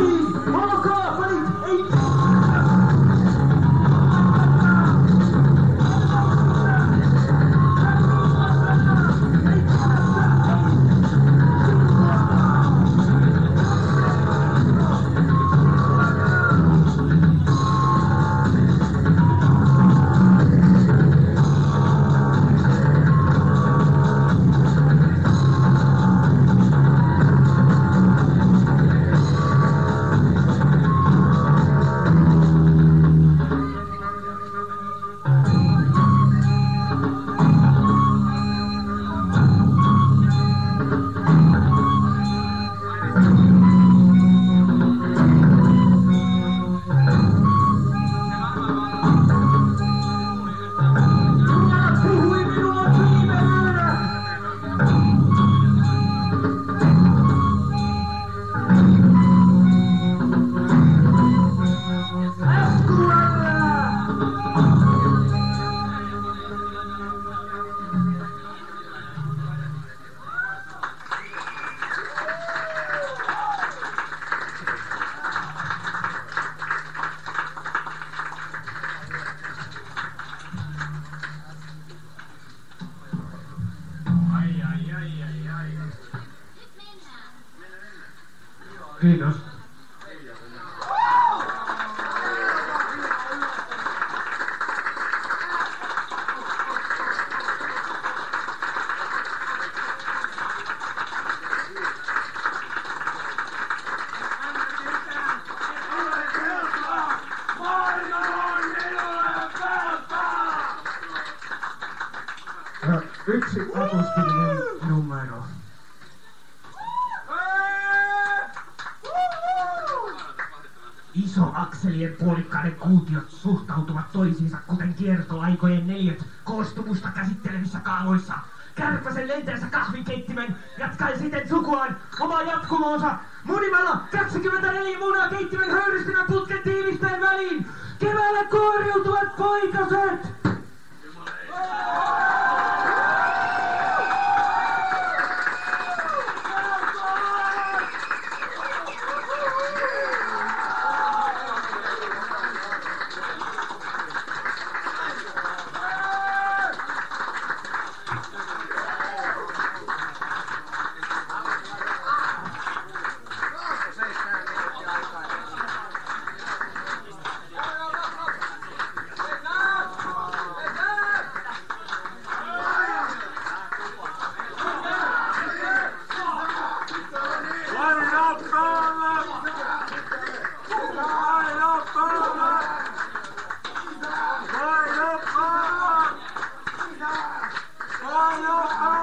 Monaco, wait, eight. Kiitos. Yksi akustinen numero. Isoakselien puolikkaiden kuutiot suhtautuvat toisiinsa kuten kiertoaikojen neljöt koostumusta käsittelevissä kaavoissa. Kärpäsen lentäessä kahvinkeittimen jatkaen siten sukuaan omaa jatkumoonsa munimalla 24 munaa keittimen höyrystimän putken tiivistäen väliin. Keväällä kuoriutuvat poikaset! أنا